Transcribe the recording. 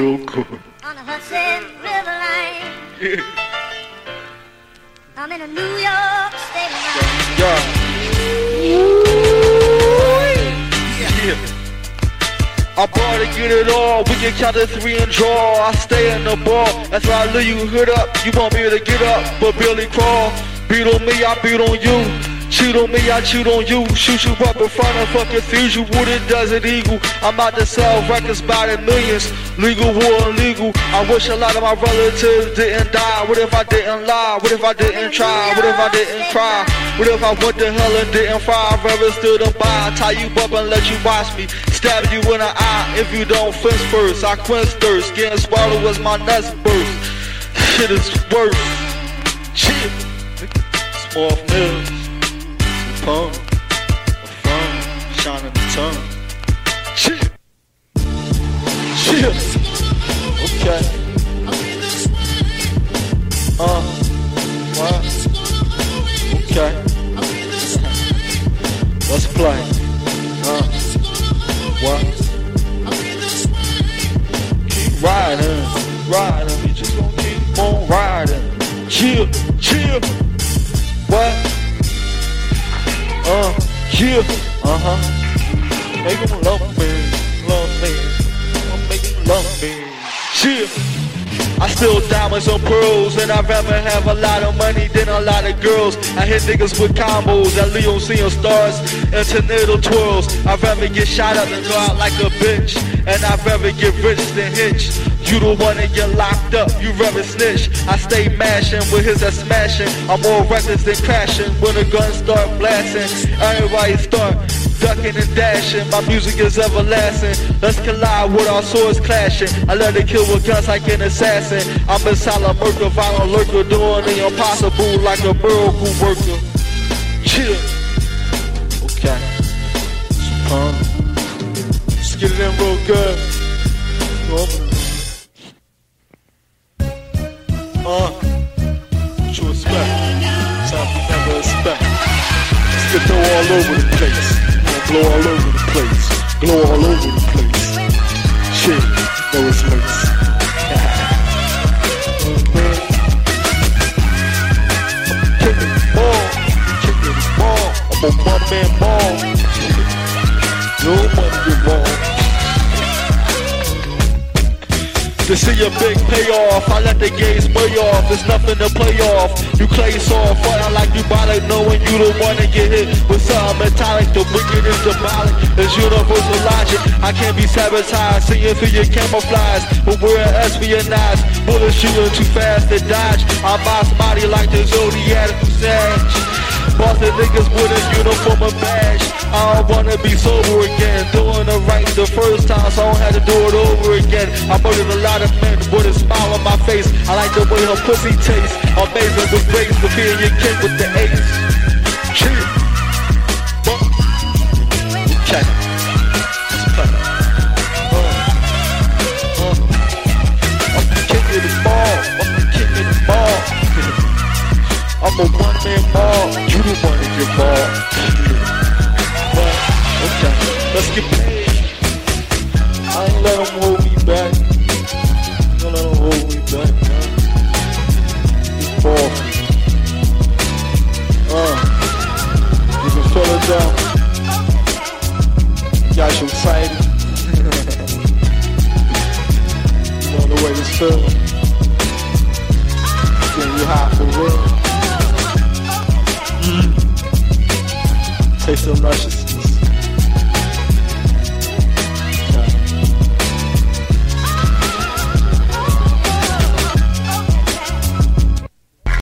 get it in real good. On the Hudson River line. Yeah. I'm in a New York state of mind. Yeah. Yeah. I brought to get it all. We can count to three and draw. I stay in the ball. That's why I leave you hood up. You won't be able to get up, but barely crawl. Beat on me, I beat on you. Cheat on me, I cheat on you. Shoot you up in front of a cathedral with a desert eagle. I'm out to sell records by the millions. Legal war illegal. I wish a lot of my relatives didn't die. What if I didn't lie? What if I didn't try? What if I didn't cry? What if I went to hell and didn't fry? I'd rather stood and by. Tie you up and let you watch me. Stab you in the eye if you don't fence first. I quench thirst. Getting swallowed as my nuts burst. Shit is worse. Shit. Small phone, a tongue. Chill. Okay. Uh, what? Okay. Let's play. Uh, what? Keep riding, riding. Just gonna keep on riding. Chill, chill. What? Uh, yeah, uh huh. Make them love me, love me. Them love me. Yeah. I still diamonds on pearls, and I'd rather have a lot of money than a lot of girls. I hit niggas with combos at Leo seeing stars and tornado twirls. I'd rather get shot up than go out like a bitch, and I'd rather get rich than hitch. You the one that get locked up, you rather snitch. I stay mashing with his that smashing. I'm more reckless than crashing when the guns start blasting. Everybody start ducking and dashing. My music is everlasting. Let's collide with our swords clashing. I love to kill with guns like an assassin. I'm a silent murder, violent lurker, doing the impossible like a miracle worker. Chill. Okay. Um, let's get it in real good. Expect? Something you never. Let's get throw all over the place. Blow all over the place. Glow all over the place. Shit, know it's lace. Kicking ball, kicking ball. I'm a one man ball. To see a big payoff, I let the games way off. There's nothing to play off. You play soft, fighting like you body, knowing you don't wanna get hit with something metallic. The wicked is demonic. It's universal logic. I can't be sabotaged, seeing through your camouflage. But we're espionage. Bullets shooting too fast to dodge. I boss body like the Zodiac Sage. Boston niggas with a uniform and badge. I don't wanna be sober again. Doing it right the first time, so I don't have to do it over again. I murdered a lot of men with a smile on my face. I like the way her pussy tastes. Amazing with grace, with being your kid with the ace. Chill. Okay. I'm the the a one man ball. You the one in your ball. Let's get paid. I ain't let them hold me back. Don't let them hold me back, man. Keep balling. Uh, you can feel it down. Got you excited. you the way to feeling. Getting you high for real. Mm. Taste some rushes.